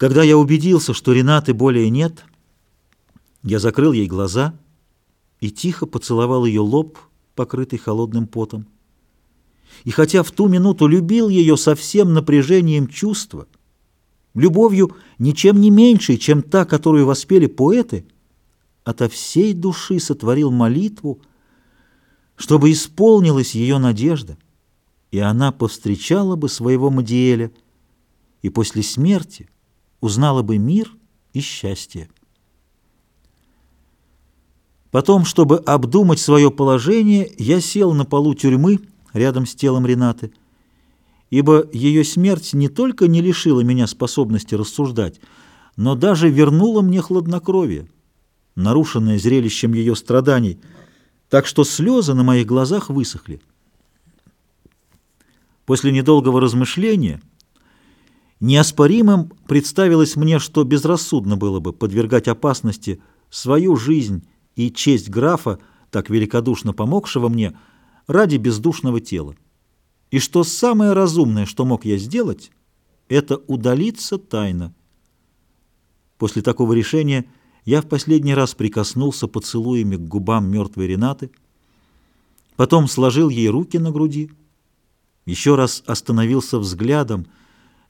Когда я убедился, что Ренаты более нет, я закрыл ей глаза и тихо поцеловал ее лоб, покрытый холодным потом. И хотя в ту минуту любил ее со всем напряжением чувства, любовью ничем не меньшей, чем та, которую воспели поэты, ото всей души сотворил молитву, чтобы исполнилась ее надежда, и она повстречала бы своего Мадиэля, и после смерти узнала бы мир и счастье. Потом, чтобы обдумать свое положение, я сел на полу тюрьмы рядом с телом Ренаты, ибо ее смерть не только не лишила меня способности рассуждать, но даже вернула мне хладнокровие, нарушенное зрелищем ее страданий, так что слезы на моих глазах высохли. После недолгого размышления неоспоримым представилось мне, что безрассудно было бы подвергать опасности свою жизнь и честь графа, так великодушно помогшего мне, ради бездушного тела. И что самое разумное, что мог я сделать, это удалиться тайно. После такого решения я в последний раз прикоснулся поцелуями к губам мертвой Ренаты, потом сложил ей руки на груди, еще раз остановился взглядом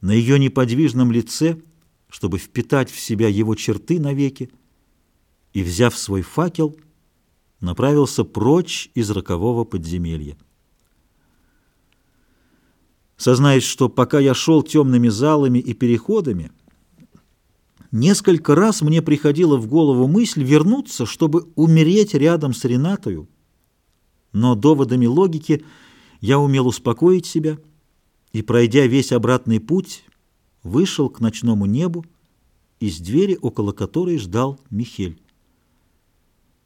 на ее неподвижном лице, чтобы впитать в себя его черты навеки, и, взяв свой факел, направился прочь из рокового подземелья. Сознаясь, что пока я шел темными залами и переходами, несколько раз мне приходила в голову мысль вернуться, чтобы умереть рядом с Ренатою, но доводами логики я умел успокоить себя и, пройдя весь обратный путь, вышел к ночному небу из двери, около которой ждал Михель.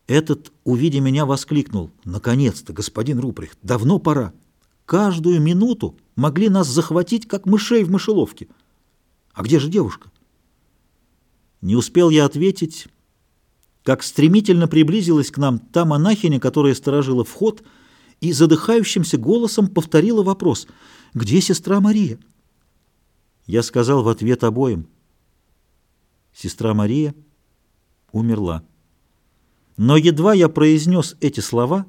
Этот, увидя меня, воскликнул. «Наконец-то, господин Руприхт, давно пора. Каждую минуту могли нас захватить, как мышей в мышеловке. А где же девушка?» Не успел я ответить, как стремительно приблизилась к нам та монахиня, которая сторожила вход, и задыхающимся голосом повторила вопрос «Где сестра Мария?» Я сказал в ответ обоим «Сестра Мария умерла». Но едва я произнес эти слова,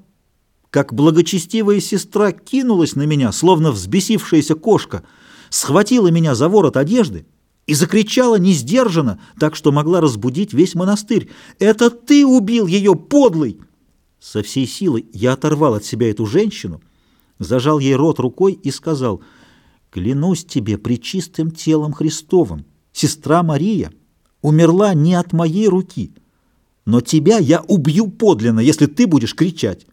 как благочестивая сестра кинулась на меня, словно взбесившаяся кошка, схватила меня за ворот одежды и закричала несдержанно, так что могла разбудить весь монастырь. «Это ты убил ее, подлый!» Со всей силы я оторвал от себя эту женщину, зажал ей рот рукой и сказал, «Клянусь тебе причистым телом Христовым, сестра Мария умерла не от моей руки» но тебя я убью подлинно, если ты будешь кричать».